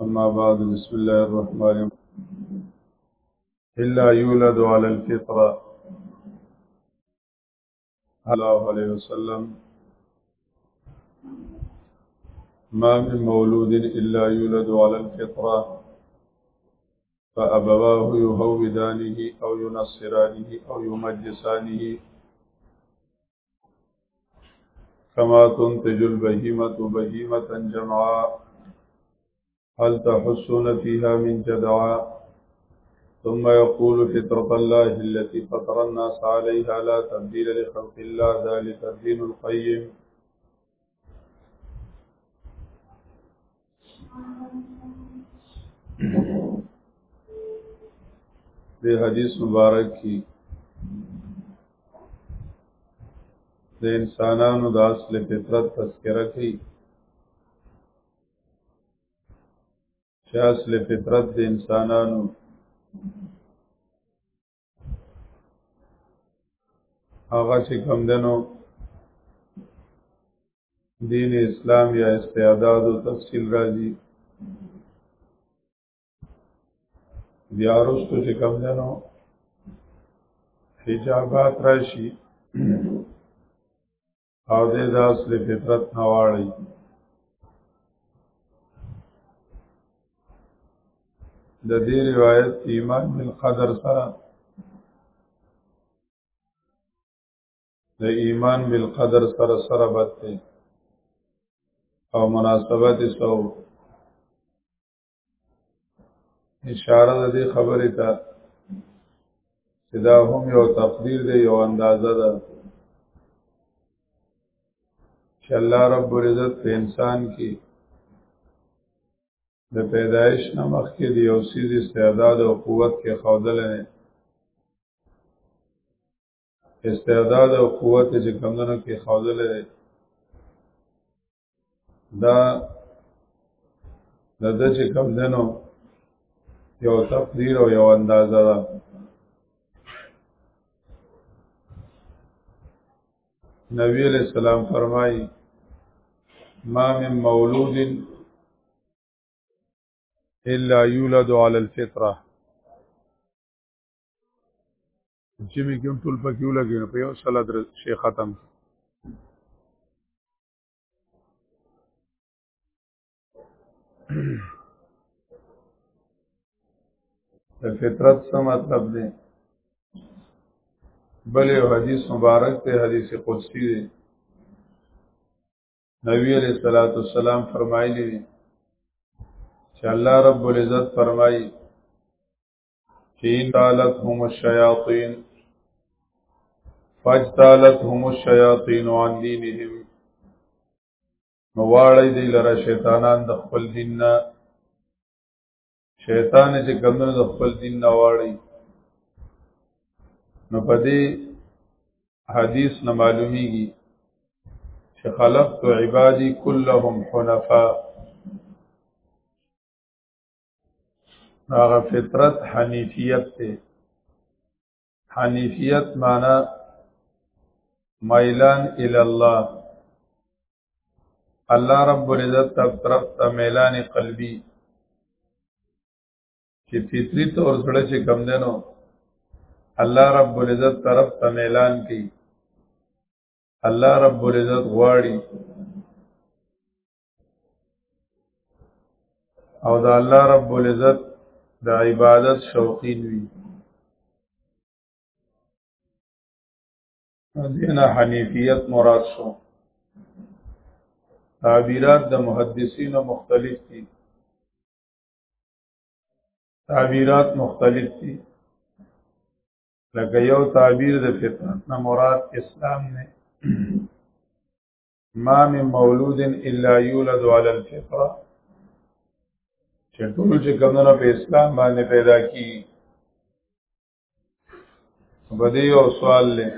اما بعد بسم الله الرحمن الرحيم الا يولد على الفطره الله عليه وسلم ما من مولود الا يولد على الفطره فابواه يهودانه او ينصرانه او يمجسانه كما تنتج البهيمه بهيمه جمعاء هل تحسون فيها من جدعا ثم يقول فطرة الله التي فطر الناس عليها لا تبديل لخلق الله ذلك الدين القيم د حدیث مبارک کی د انسانانو د اصل فطرت تذکرہ کی چې اصل فطرت د انسانانو هغه چې کم دنو دین اسلام یا استعداد او تفصیل راځي بیا وروسته چې کم دنو حجابات راشي او د داس له فطرت نه واړی د دې روایت ایمان بن قدر سره د ایمان بن قدر سره سره بد دی او مناسبت سو اشاره د دې خبرې ته چې دا هم یو تقدیر دی یو اندازه ده چې الله رب العزت په انسان کې د پیدایش نه مخکې د یو سیز استعداد او قوت کې خودل نه استعداد او قوت چې کمونو کې خودل نه دا د ده چې کوم دی نو یو تقدیر او یو اندازه ده نبی علیہ السلام فرمائی ما من مولود الا یولد علی الفطره چې مې کوم ټول پکې ولګي په یو سلا در شي ختم د فطرت څه مطلب دی بل یو حدیث مبارک ته حدیث قدسی دی نبی علیہ الصلوۃ والسلام فرمایلی دی چې الله رب العزت فرمایي چې دالتهم الشیاطین فاجتالتهم الشیاطین عن دینهم نو واړی دی لره شیطانان د خپل دین نه شیطان چې کمنو د خپل دین نه واړی نو په دې حدیث نه معلومیږي چې خلقت عبادی كلهم حنفاء هغه فطرت حنیفیت ته حنیفیت معنی میلان ال الله الله رب العزت طرف ته میلان قلبی چې فطری طور سره چې کم دینو الله رب العزت طرف ته اعلان کړي الله رب العزت غواړي او د الله رب العزت د عبادت شوقین وي دینه حنیفیت مراد شو تعبیرات د محدثینو مختلف دي تعبیرات مختلف دي لکه یو تعبیر د فطرت نه مراد اسلام نه ما من مولود الا یولد علی الفطره چې ټول چې کمونه په اسلام باندې پیدا کی بدی او سوال لې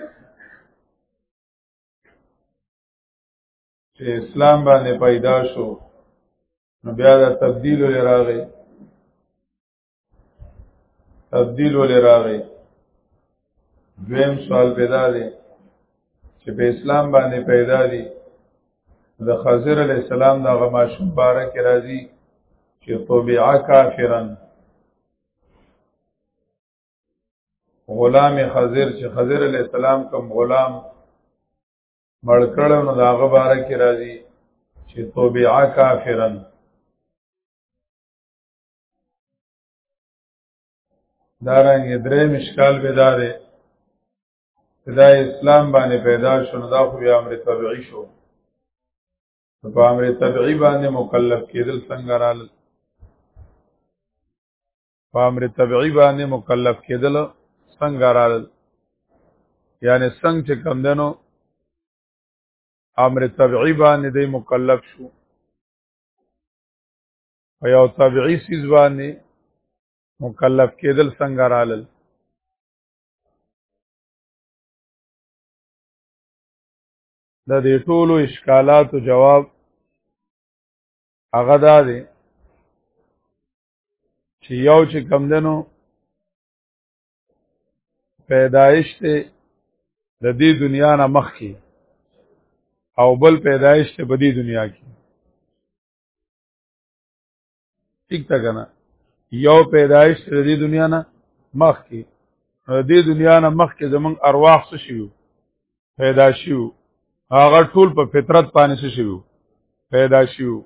چې اسلام باندې پیدا شو نو بیا دا تبدیل لراغی تبدیل ولې راغی دویم سوال پیدا دی چې په اسلام باندې پیدا دي د خضر علی السلام د غماشوم باره کې راځي چې طبيعه کافرن غلام خضر چې خضر علی السلام کوم غلام مړکړو نو دا غبره کې راځي چې طبيعه کافرن دارنګ درې مشکال به دارې دا اسلام باندې پیدا شو نو دا خو بیا امر طبيعي شو په امر طبيعي باندې مکلف کېدل څنګه رال په امر طبيعي باندې مکلف کېدل څنګه رال یعنی څنګه چې کم دنو امر طبيعي باندې د مکلف شو په یو طبيعي سیز باندې مکلف کېدل څنګه رالل د دې ټولو اشکالاتو جواب هغه دا دی چې یو چې کم دنو پیدایش ته د دې دنیا نه مخ کې او بل پیدایش ته په دې دنیا کې ټیک تا کنه یو پیدایش تر دې دنیا نه مخ کې دې دنیا نه مخ کې زمنګ ارواح څه شیو پیدا شیو هغه ټول په فطرت باندې څه شیو پیدا شیو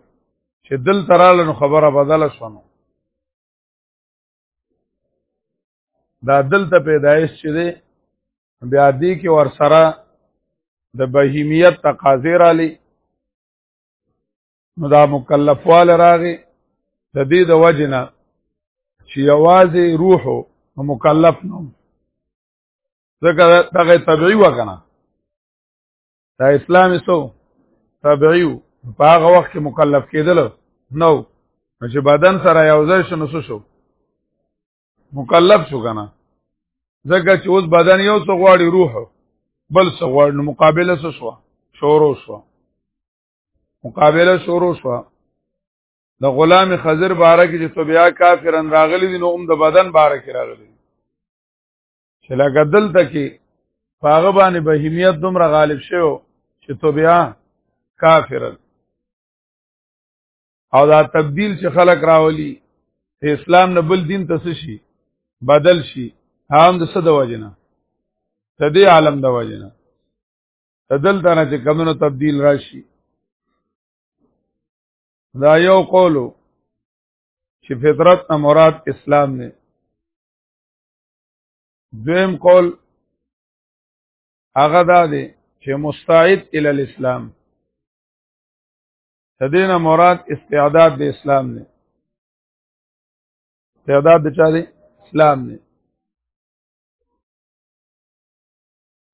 چې دل تراله نو خبره بدله شونه دا دلته پیدایش چې دی بیا دې کې ور سره د بهیمیت تقاضې را لې نو دا مکلفوال راغی د دې د وجنه چې یوازې روح مکلف نو ځکه دغه طبيعي وکنه دا اسلامي سو طبيعي په هغه وخت کې مکلف کېدل نو چې بدن سره یو ځای شنو شو مکلف شو کنه ځکه چې اوس بدن یو څو غواړي روح بل څو غواړي مقابله شو شورو شو مقابله شروع شو د غلام خضر باره کې چې طبيعه کافرن راغلي دي نو هم د بدن باره کې راغلي چې لکه دلته کې پاغه باندې بهیمیت دومره غالب شوی چې طبيعه کافرن او دا تبديل چې خلک راولي اسلام نه بل دین ته شي بدل شي هم د صد وجنه تدې عالم د وجنه تدل دانه چې کمونو تبديل راشي دا یو قولو چې فطرت نه مراد اسلام نه دویم قول هغه دا دی چې مستعد ال الاسلام تدینه مراد استعداد د اسلام نه استعداد د چا دی اسلام نه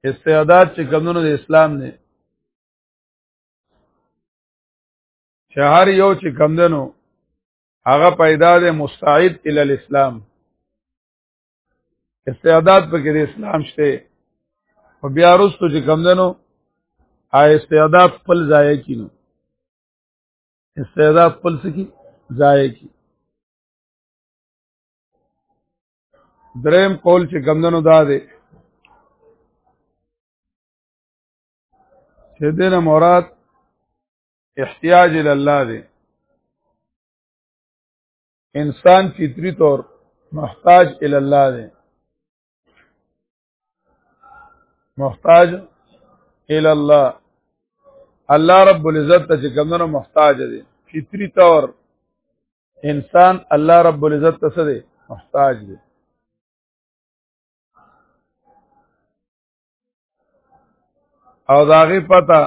استعداد چې کمونو د اسلام نه چې هر یو چې کم دنو هغه پیدا دی مستعد ال الاسلام استعداد پکې د اسلام شته او بیا وروسته چې کم دنو آ استعداد خپل ضایع کینو استعداد خپل سکی ضایع کی دریم قول چې کمدنو دا دی چې دینه مراد احتیاج ال الله دی انسان فطری طور محتاج ال الله دی محتاج ال الله الله رب العزت ته کومنه محتاج دي فطری طور انسان الله رب العزت ته څه دي محتاج دي او داغه پتا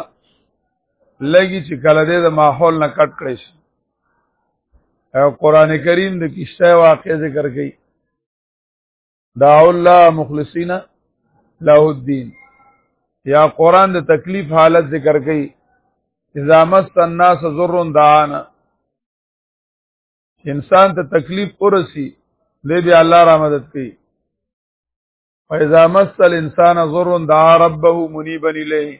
لګي چې کله دې د ماحول نه کټ کړی شي او قران کریم د کشته واقع ذکر کړي دعو الله مخلصین له الدین یا قران د تکلیف حالت ذکر کړي اذا مس الناس ضر دعانا انسان ته تکلیف ورسی دی بیا الله را مدد کوي فاذا مس الانسان ضر دعا ربه منيبا الیه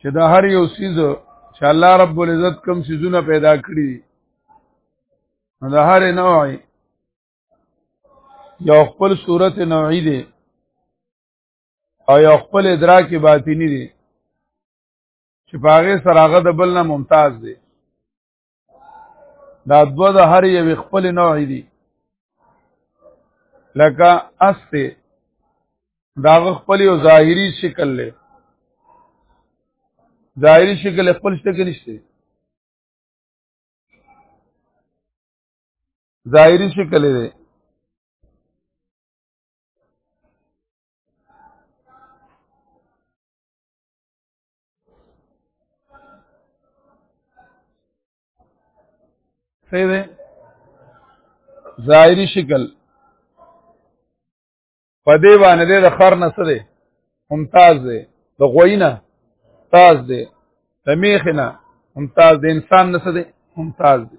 چې دا هر یو سیز چې الله رب العزت کوم سیزونه پیدا کړی نو دا هر نوع یو خپل صورت نوعی دی او یو خپل ادراک باطینی دی چې پاغه سراغه د بل نه ممتاز دی دا دو د هر یو خپل نوع دي لکه استه دا خپل یو ظاهری شکل له ظاهری شکل خپل شته کې نشته ظاهری شکل دی صحیح ده ظاهری شکل په دې باندې د خر نه څه دی ممتاز دی د غوی نه ممتاز دی د میخ نه ممتاز دی انسان نه څه دی ممتاز دی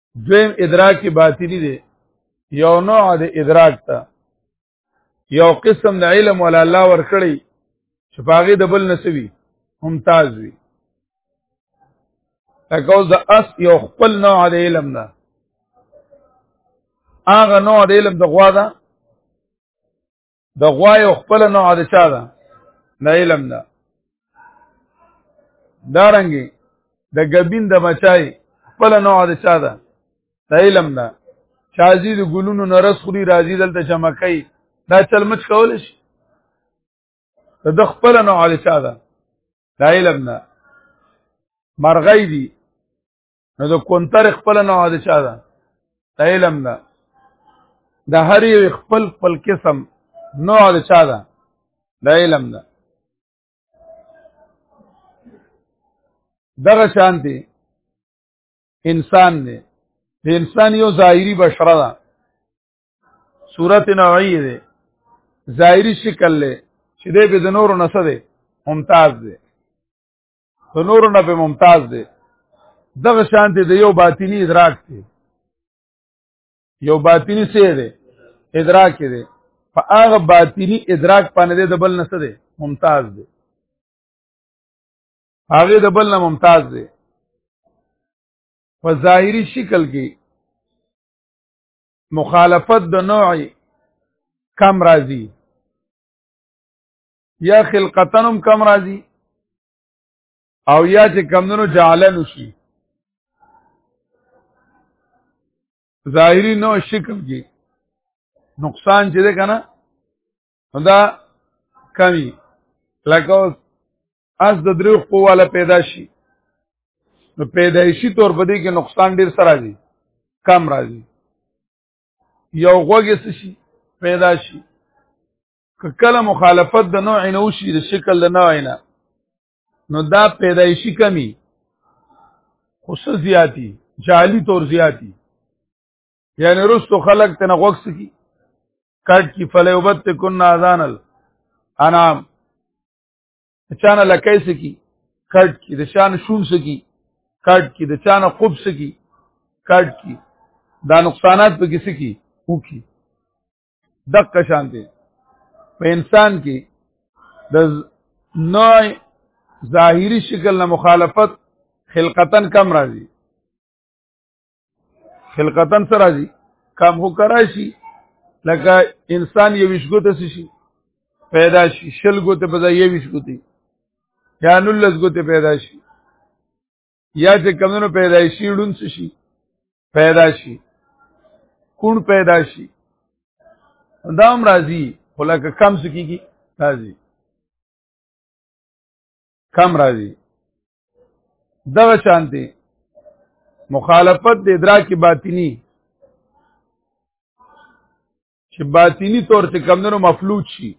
دویم ادراک باطنی دی یو نوع د ادراک ته یو قسم د علم ول الله ورکړي چې پاغه د بل نسوي ممتاز وي لکه اوس د اس یو خپل نوع د علم ده هغه نوع د علم د غوا ده د غوا یو خپل نوع د چا ده د علم ده دارنګي د دا غبین د بچای خپل نوع د چا ده د علم ده شازی د ګلونو نرس خوري راځي دلته چمکای دا چل مچ کول شي د خپل نوع د چا ده د علم ده مرغی دی نو د کونتر خپل نو د چا ده د علم ده د هر یو خپل خپل قسم نو د چا ده د علم ده دغه شانتي انسان دی د انسان یو ظاهری بشره ده صورت نوعی ده ظاهری شکل له چې د به د نورو نسه ده ممتاز ده د نورو نه په ممتاز دی دغه شان دی د یو باطینی ادراک دی یو باطینی څه دی ادراک دی په هغه باطینی ادراک باندې د بل نه څه دی ممتاز دی هغه د بل نه ممتاز دی په ظاهری شکل کې مخالفت د نوع کم راځي یا خلقتنم کم راځي او یا چې کمونو جعلن شي ظاهری نو شکم کې نقصان چې ده کنه دا کمی لکه اوس از د دریو قواله پیدا شي نو پیدایشي تور په دې کې نقصان ډیر سره راځي کم راځي یو غوږ څه شي پیدا شي که کله مخالفت د نوع نه وشي د شکل د نوع نه نو دا پیدایشي کمی خو څه زیاتی جعلی طور زیاتی یعنی رستو خلق ته نه غوښ سکی کټ کی فلیوبت کن اذانل انام چانه لکای سکی کټ کی د شان شوم سکی کټ کی د چانه خوب سکی کټ کی دا نقصانات په کسی کی وکي دغه شان دی په انسان کې د نوع ظاهری شکل نه مخالفت خلقتن کم راځي خلقتن سره راځي کم هو کراشي لکه انسان یو وشګوته شي پیدا شي شل ګوته په ځای یو وشګوته یا نلس ګوته پیدا شي یا چې کمونو پیدایشي ړون شي پیدا شي کون پیدا شي دا هم راځي خو لکه کم څه کېږي راځي کم راځي دغه شانتي مخالفت د ادراک باطینی چې باطینی طور ته کمندونو مفلوج شي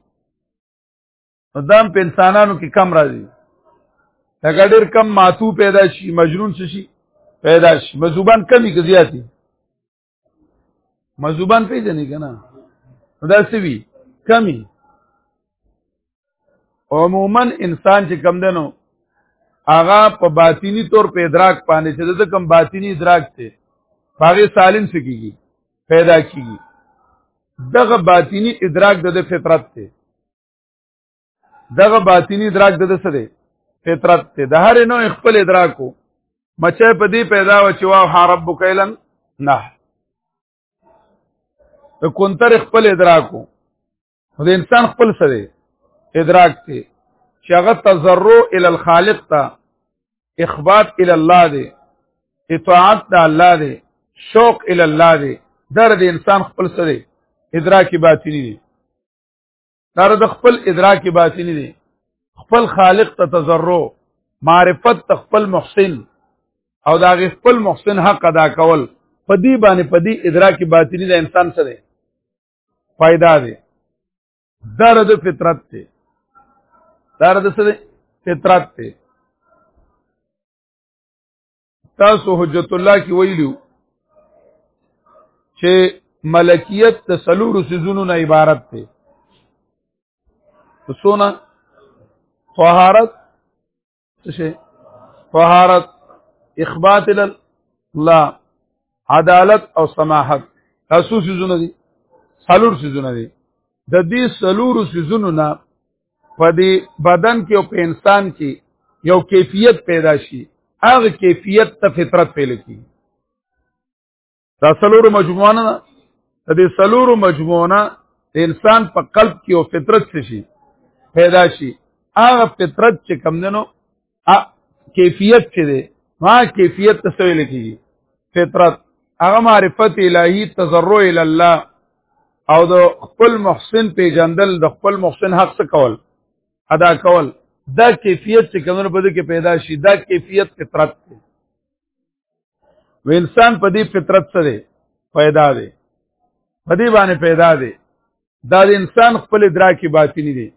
نو دام په انسانانو کې کم راځي هغه ډېر کم ماتو پیدا شي مجنون شي پیدا شي مزوبان کمی کې زیاتی مزوبان پیژنې کنه دا سوي کمی عموما انسان چې کم دنو هغه په باطینی طور په ادراک باندې چې د کم باطینی ادراک ته هغه سالم سکیږي پیدا کیږي دغه باطینی ادراک د فطرت ته دغه باطینی ادراک د څه دی فطرت ته د هر نوع خپل ادراکو مچه په دې پیدا و چې واو حرب کیلن نه د کونتر خپل ادراکو د انسان خپل څه دی ادراک ته چې هغه تزرع ال الخالق ته اخبات ال الله دی اطاعت د الله دی شوق ال الله دی در د انسان خپل څه دی ادراک باطینی دی دا د خپل ادراک باطنی دی خپل خالق ته تزرو معرفت ته خپل محسن او دا خپل محسن حق ادا کول په دې باندې په دې ادراک باطنی د انسان سره فائدہ دی دا د فطرت دی دا د سره فطرت دی تاسو حجت الله کې ویلو چې ملکیت د سلور سيزونو نه عبارت دی سونه طهارت څه طهارت اخبات الله عدالت او سماحت تاسو سيزونه دي سلور سيزونه دي د دې سلور سيزونو نه په دې بدن کې او په انسان کې یو کیفیت پیدا شي هغه کیفیت ته فطرت پیل کی دا سلور مجموعه نه د دې سلور مجموعه د انسان په قلب کې او فطرت څه شي پیدا شي هغه فطرت چې کم دنو ا کیفیت چې دی ما کیفیت ته سویل کیږي فطرت هغه معرفت الهی تضرع ال الله او د خپل محسن پیجندل د خپل محسن حق څخه کول ادا کول دا کیفیت چې کمنو په دې کې پیدا شي دا کیفیت فطرت دی و انسان په دې فطرت سره پیدا دی په دې باندې پیدا دی دا د انسان خپل ادراکي باطینی دی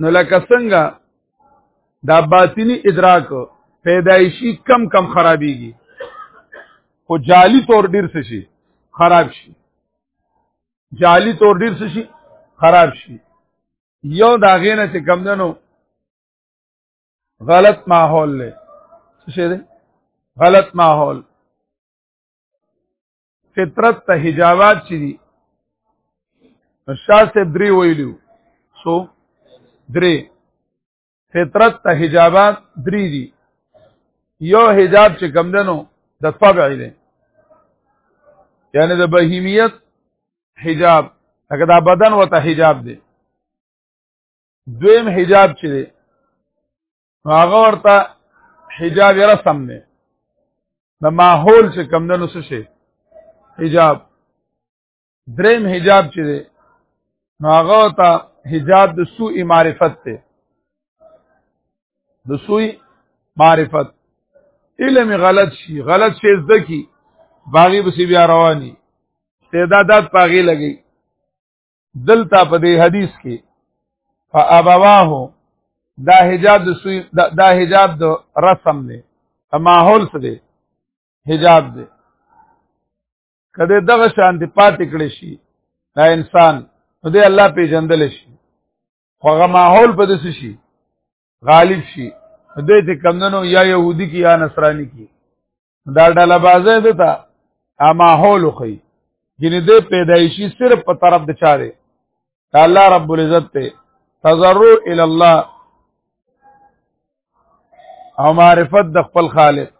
نو لکه څنګه دا باطینی ادراک پیدایشي کم کم خرابېږي خو جعلی طور ډیر څه شي خراب شي جعلی طور ډیر څه شي خراب شي یو دا غینه چې کم دنو غلط ماحول له څه شي غلط ماحول فطرت ته حجابات چي دي شاه صاحب درې ویلو سو درې فطرت ته حجابات درې دي یو حجاب چې کم دنو د طبع دی یعنی د بهیمیت حجاب هغه دا بدن وته حجاب دی دویم حجاب چې دی هغه ورته حجاب رسم دی د ماحول چې کم دنو څه شي حجاب دریم حجاب چې دی نو هغه ته حجاب د سوء معرفت دی د سوء معرفت علم غلط شي غلط شي زده کی باغی بسی بیا رواني استعدادات پاغي لګي دلته په دې حدیث کې فابواه دا حجاب د سوی دا حجاب د رسم دی ماحول څه دی حجاب دی کله دغه شان دی پاتې کړی شي دا انسان نو دی الله پیژندل شي خو هغه ماحول په دې شي غالب شي دې ته کمندنو یا يهودي کی یا نصراني کی دا ډله بازه ده تا ا ماحول خو یعنی د پیدایشي صرف په طرف د چا دی الله رب العزت ته تضرع ال الله او معرفت د خپل خالق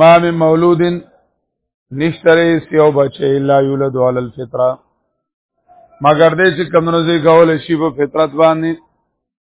ما من مولود نشتره سیو بچه الا یولد علی الفطره مگر دې چې کمنوزي کول شي په فطرت باندې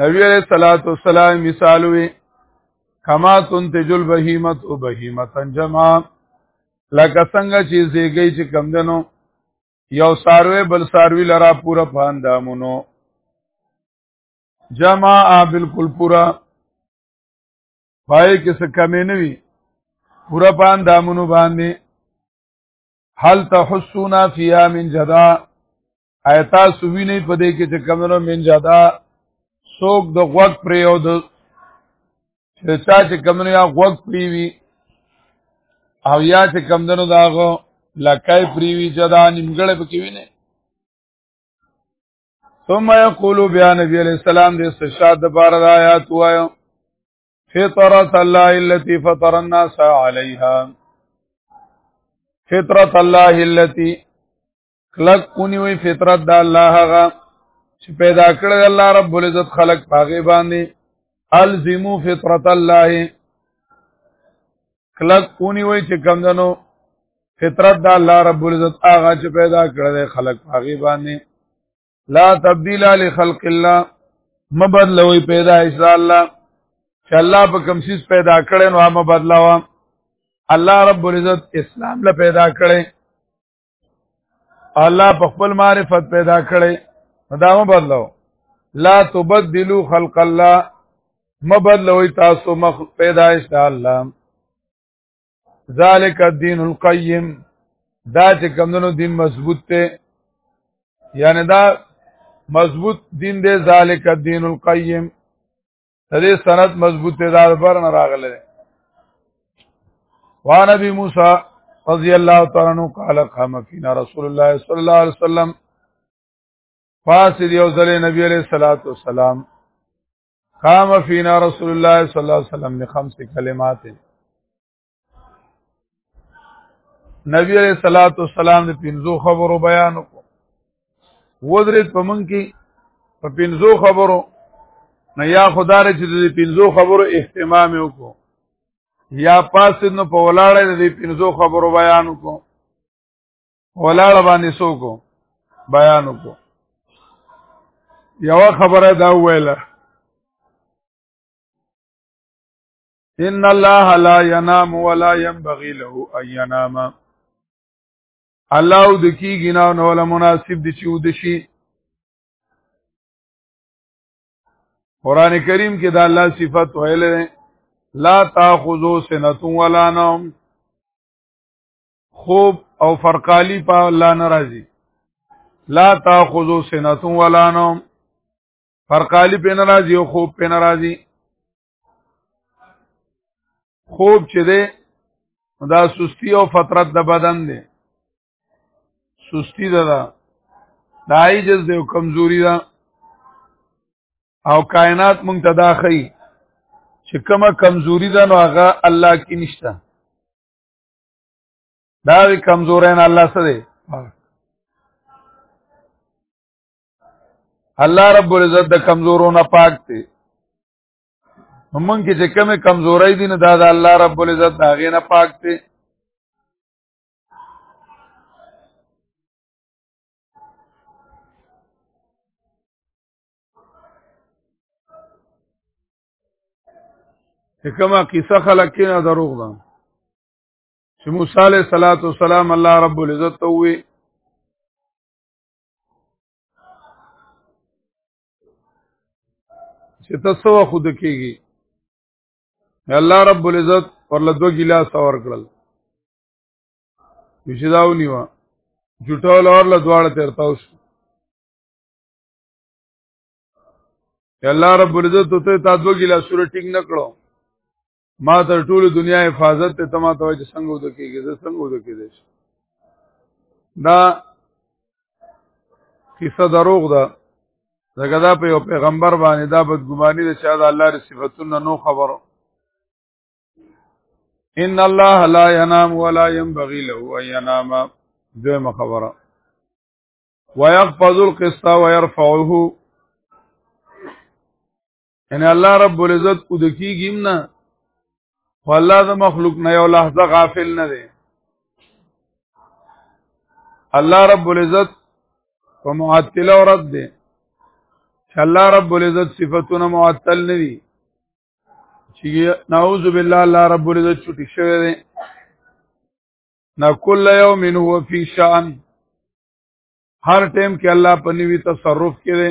نبی علیہ الصلوۃ والسلام مثال وی کما تنتج البهیمه او بهیمه جمع لکه څنګه چې زیږی چې کم دنو یو ساروی بل ساروی لرا پورا پاندامونو جمع بالکل پورا پای کې څه کمې نه وي پورا پان دامونو باندې هل تحسونا فیها من جدا آیتا سوی نه په دې کې چې کمنو من جدا سوک د غوږ پر یو د چې چا چې کمنو یا غوږ پری وی او یا چې کمندنو داغو لکای پری وی جدا نیمګړې پکې ویني ثم یقول بیا نبی علیہ السلام دې استشهاد د بار د آیات وایو فطرت الله التي فطر الناس عليها فطرت الله التي کلک اونی وی فطرت د الله هغه چې پیدا کړ الله رب العزت خلق پاغه باندې الزمو فطرت الله کلک اونی وی چې کمندنو فطرت د الله رب العزت هغه چې پیدا کړ خلق پاغه باندې لا تبديل لخلق الله مبدلوي پیدا ان شاء الله چې الله په کوم شي پیدا کړي نو ما بدلاوا الله رب العزت اسلام له پیدا کړي الله په خپل معرفت پیدا کړي دا مو بدلو لا تبدلو خلق الله مبدلوي تاسو مخ پیدائش د الله ذالک الدین القیم دا چې کمندونو دین مضبوط ته یعنی دا مضبوط دین دی ذالک الدین القیم د دې سند مضبوط دی دا بر نه راغلی دی وان ابي موسی رضی الله تعالی عنہ قال قام فينا رسول الله صلی الله علیه وسلم فاسد یو ځل نبی علیہ الصلوۃ والسلام قام فينا رسول الله صلی الله علیه وسلم بخمس کلمات نبی علیہ الصلوۃ والسلام د پنځو خبرو بیان وکړو ودرید په من کې په پنځو خبرو نه یا خدای چې د پنځو خبرو اهتمام وکړو یا پاسد نو په ولاړه د پنځو خبرو بیان وکړو ولاړه باندې سوکو بیان وکړو یو خبره دا ویله ان الله لا ينام ولا ينبغي له ان ينام الله د کیږي نه نو ولا مناسب دي چې ود شي قران کریم کې دا الله صفت ویل لا تاخذو سنه ولا نوم خوب او فرقالی په الله ناراضي لا تاخذو سنه ولا نوم فرقالی په ناراضي او خوب په ناراضي خوب چې ده دا سستی او فطرت د بدن ده سستی ده ده دا عجز ده او کمزوری ده او کائنات مونږ ته دا خي چې کومه کمزوری ده نو هغه الله کې نشته دا کمزورین الله سره الله رب العزت د کمزورو نه پاک دی موږ کې چې کومه کمزوري دي نه دا د الله رب العزت دا غي نه پاک دي چې کومه قصه خلک کې نه دروغ ده چې موسی عليه صلوات و سلام الله رب العزت ته وی چې تاسو خود کېږي الله رب العزت پر لدو ګلاس اور کړل چې دا ونیوا جټول اور لدواړه ترتاو شو الله رب العزت ته تا دو ګلاس سره ټینګ نکړو ما تر ټول دنیا حفاظت ته تما ته چې څنګه وته کېږي زه څنګه وته کېږي دا قصه دروغ ده ځکه دا په یو پیغمبر باندې دا بدګماني ده چې دا الله ر صفاتونه نو خبرو ان الله لا ينام ولا ينبغي له ان ينام دویمه خبره ويقفز القسط ويرفعه ان الله رب العزت کو دکیږي نه خو الله د مخلوق نه یو لحظه غافل نه دی الله رب العزت په معطل او رد دی چې الله رب العزت صفاتونه معطل نه دي چې نعوذ بالله الله رب العزت چټي شوی دی نا کل یوم هو فی شان هر ټیم کې الله په نیوی تصرف کړي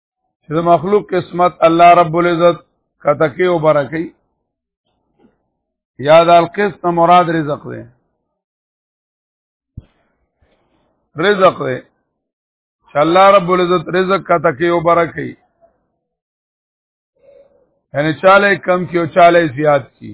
چې د مخلوق قسمت الله رب العزت کتکی او برکی یا د القسط مراد رزق دی رزق دی چې الله رب العزت رزق کتکی او برکی یعنی چاله کم کی او چاله زیات کی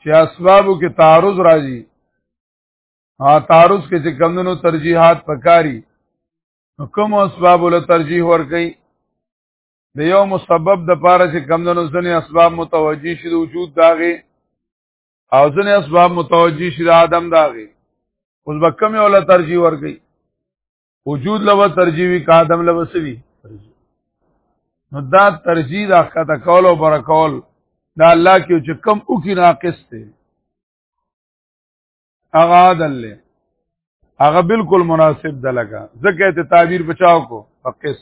چې اسبابو کې تعارض راځي ها تعارض کې چې کمونو ترجیحات پکاري نو کوم اسباب له ترجیح ور کوي د یو مسبب د پاره چې کمونو ځنې اسباب متوجي شي د وجود داغه او ځنې اسباب متوجي شي د عدم داغه اوس به کوم یو له ترجیح ور کوي وجود لو ترجیح وی کا عدم لو سوی نو دا ترجیح دا خطا کول او بر کول دا الله کې چې کم او کې ناقص دی هغه عدل له هغه بالکل مناسب ده لګه ځکه ته تعبیر بچاو کو فقس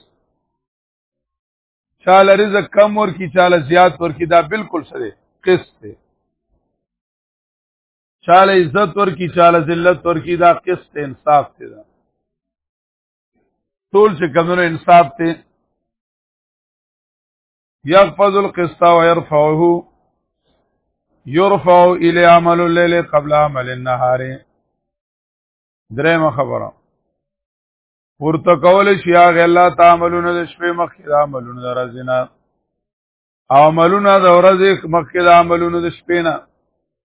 چاله رزق کم ور کی چاله زیات ور کی دا بالکل سره قسط دی چاله عزت ورکی چاله ذلت ورکی دا قسط انصاف ته دا ټول چې کمونو انصاف ته یغفظ القسط ويرفعه يرفع الى عمل الليل قبل عمل النهار درېمه خبره ورته کول شي هغه الله تعاملونه د شپې مخکې د عملونو د ورځې نه عملونه د ورځې مخکې د عملونو د شپې نه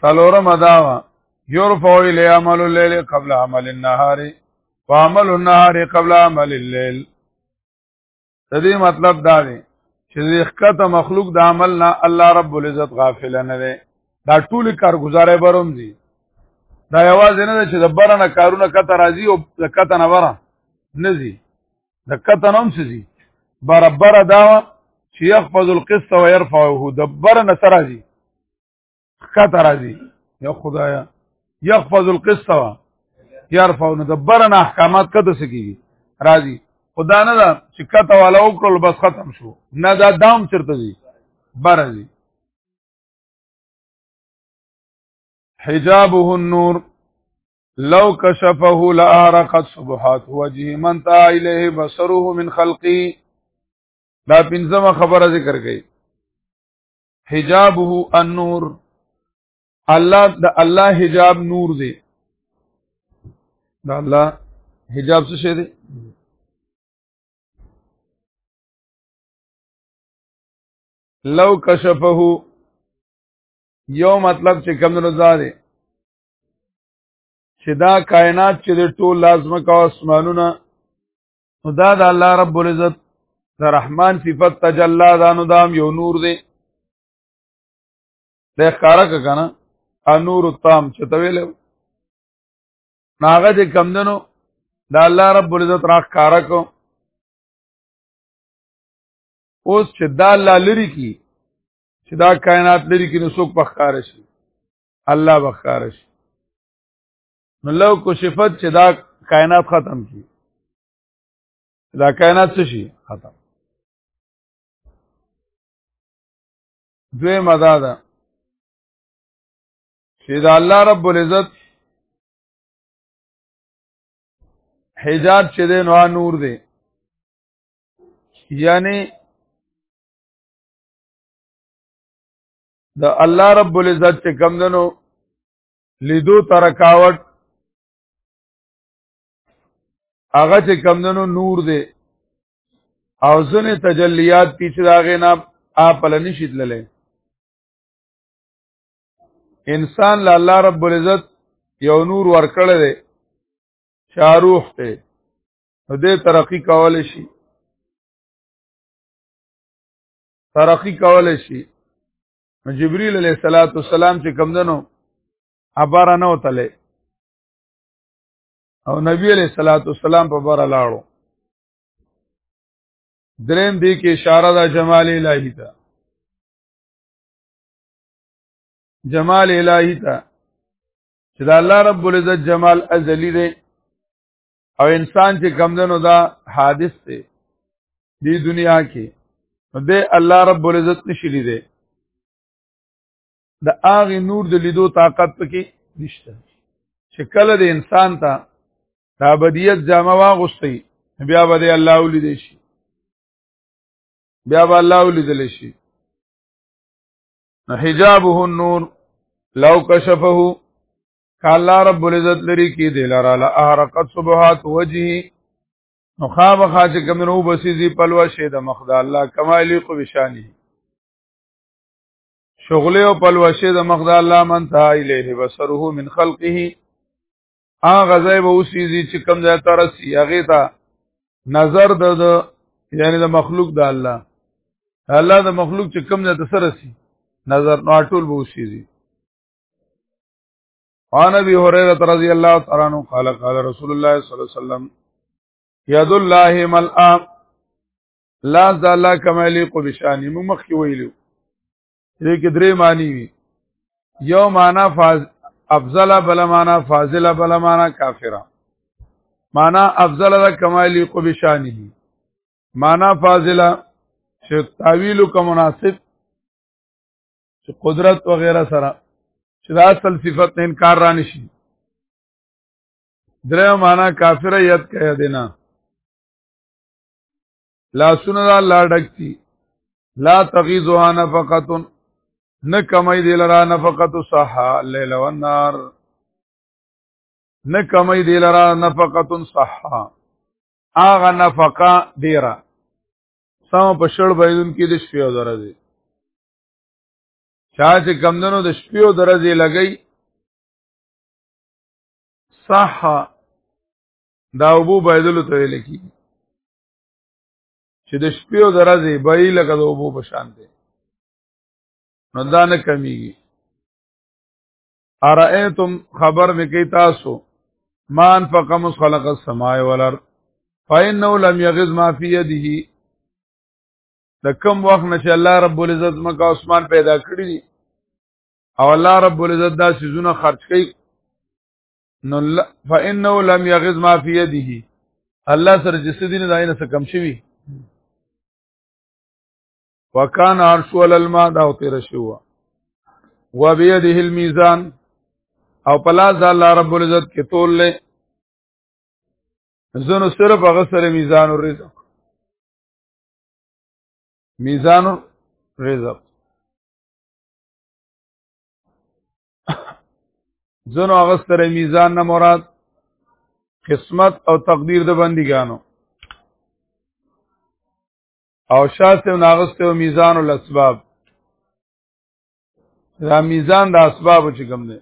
سلورم اداوا یرفع الی عمل الليل قبل عمل النهار وعمل النهار قبل عمل الليل د دې مطلب دا دی چې ځکه مخلوق د عمل نه الله رب العزت غافل نه دی دا ټول کارګزارې بروم دي دا یوازې نه چې د برنه کارونه کته راځي او کته نه وره نزي د کته نوم سي برابر دا چې يخفض القسط ويرفعه دبر نصر راځي کته راځي یا خدایا يخفض القسط يرفع نو دبر نه احکامات کته سکیږي راځي خدا نه دا چې کته والا وکړل بس ختم شو نه دا دام چرته دي برځي حجابه النور لو کشفه لارقت صبحات وجه من تا الیه بصره من خلقی دا پنځمه خبره ذکر کړي حجابه النور الله د الله حجاب نور دی دا الله حجاب څه شی دی لو کشفه یو مطلب چې کم نو زاده چې دا کائنات چې د ټول لازمه کا اسمانونه نو دا د الله رب العزت د رحمان صفت تجلا دا نو دام یو نور دی د ښکارا کنه انور تام چې تویل ناغه چې کم دنو دا الله رب العزت راخ کارا کو اوس چې دا الله لري کی چې دا کائنات لري کی نو څوک په ښکار شي الله بخار شي نو لو کو صفت چې دا کائنات ختم کی دا کائنات څه شي ختم دوی مدا ده چې دا الله رب العزت حجاب چې ده نو نور ده یعنی د الله رب العزت چې کم دنو لیدو ترکاوټ هغه چې کم دنو نور دی او ځنه تجلیات دي چې داغه نه اپل نشید للی انسان له الله رب العزت یو نور ورکړی دی شاروح ته نو دې ترقی کول شي ترقی کول شي جبريل عليه الصلاه والسلام چې کم دنو ابار نه وتله او نبی عليه الصلاه والسلام په بار لاړو دریم دی کې اشاره ده جمال الهی ته جمال الهی ته چې دا الله رب العزت جمال ازلی دی او انسان چې کمدنو دا حادث دی دی دنیا کې نو دی الله رب العزت نشي لیدي د هغه نور د لیدو طاقت پکې نشته چې کله د انسان ته د ابدیت جامه واغوستي بیا به دی الله ولیدي شي بیا به الله ولیدل شي حجابه النور لو کشفه کالا رب العزت لري کې دی لرا لا احرقت صبحات وجهي نو خام خاص کمنو بسیزي پلوه شه د مخ د الله کمالی کو بشانی شغل او پلوه شه د مخ د الله من تا الیه بصره من خلقه ا غزای به وسیزي چې کم ځای تر سی هغه تا نظر د یعنی د مخلوق د الله الله د مخلوق چې کم ځای تر سی نظر نو ټول به وسیزي قال ابي هريره رضي الله تعالى عنه قال قال رسول الله صلى الله عليه وسلم يد الله ملأ لا ذا الله كما يليق بشان مخ ویلو دې کې درې معنی وي یو معنا فاز افضل بل معنا فاضل بل معنا کافره معنا افضل لا كما يليق بشانه معنا فاضله چې تعویل کو مناسب چې قدرت و غیره سره چې دا اصل صفت نه انکار را نشي درې معنا کافر یت کیا دینا لا سن الله ډکتی لا تغیزها نفقه نه کمای دی لرا نفقه صحا لیل و النار نه کمای دی لرا نفقه صحا اغه نفقه ډیره سم په شړ بيدون کې د شپې او درځي چا چې کمدنو د شپې او درځې لګی صح دا ابو بایدلو ته ویل کی چې د شپې او درځې بای لکه د ابو په شان دی نو دا نه کمیږي ارائیتم خبر مې کوي تاسو مان فقم خلق السماء والارض فإنه لم يغز ما في يده د کم وخت نشه الله رب العزت مکه اسمان پیدا کړی دي او الله رب العزت دا سيزونه خرج کړي نو فانه لم يغز ما في يده الله سره چې سدين داینه څه کم شوی وکان عرش وللما دا او تیر شو وبيده الميزان او پلاس الله رب العزت کې تول له زنو صرف هغه سره میزان الرزق میزان رزق زنو اغستر میزان نه مراد قسمت او تقدیر د بندګانو او شاسته ناغسته او میزان او اسباب دا میزان د اسباب چې کوم دی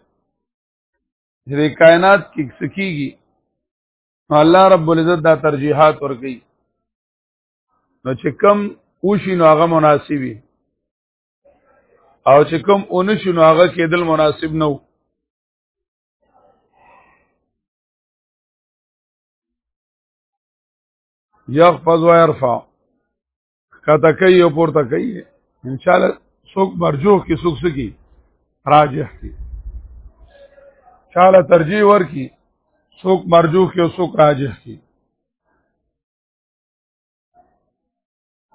د کائنات کې سکیږي الله رب العزت دا ترجیحات ورکړي نو چې کم وشي نو هغه مناسب وي او چې کم اونشي نو هغه کېدل مناسب نه وو یخفض و یرفع کته کوي او پورته کوي ان شاء الله څوک مرجوح کې څوک سکی راجح دي چاله ترجیح ورکی څوک مرجوح کې او څوک راجح دي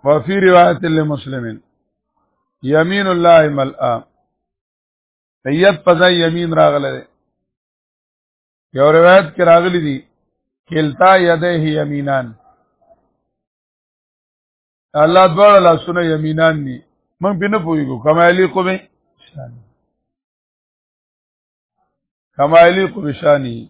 وفي روایت لمسلمین یمین الله ملآ ایت پزای یمین راغله یو روایت کې راغلی دی کلتا یده یمینان الله دواړه لاسونه یمینان دي موږ به نه پوهیږو کمالی کو به شان کمالی کو به شانی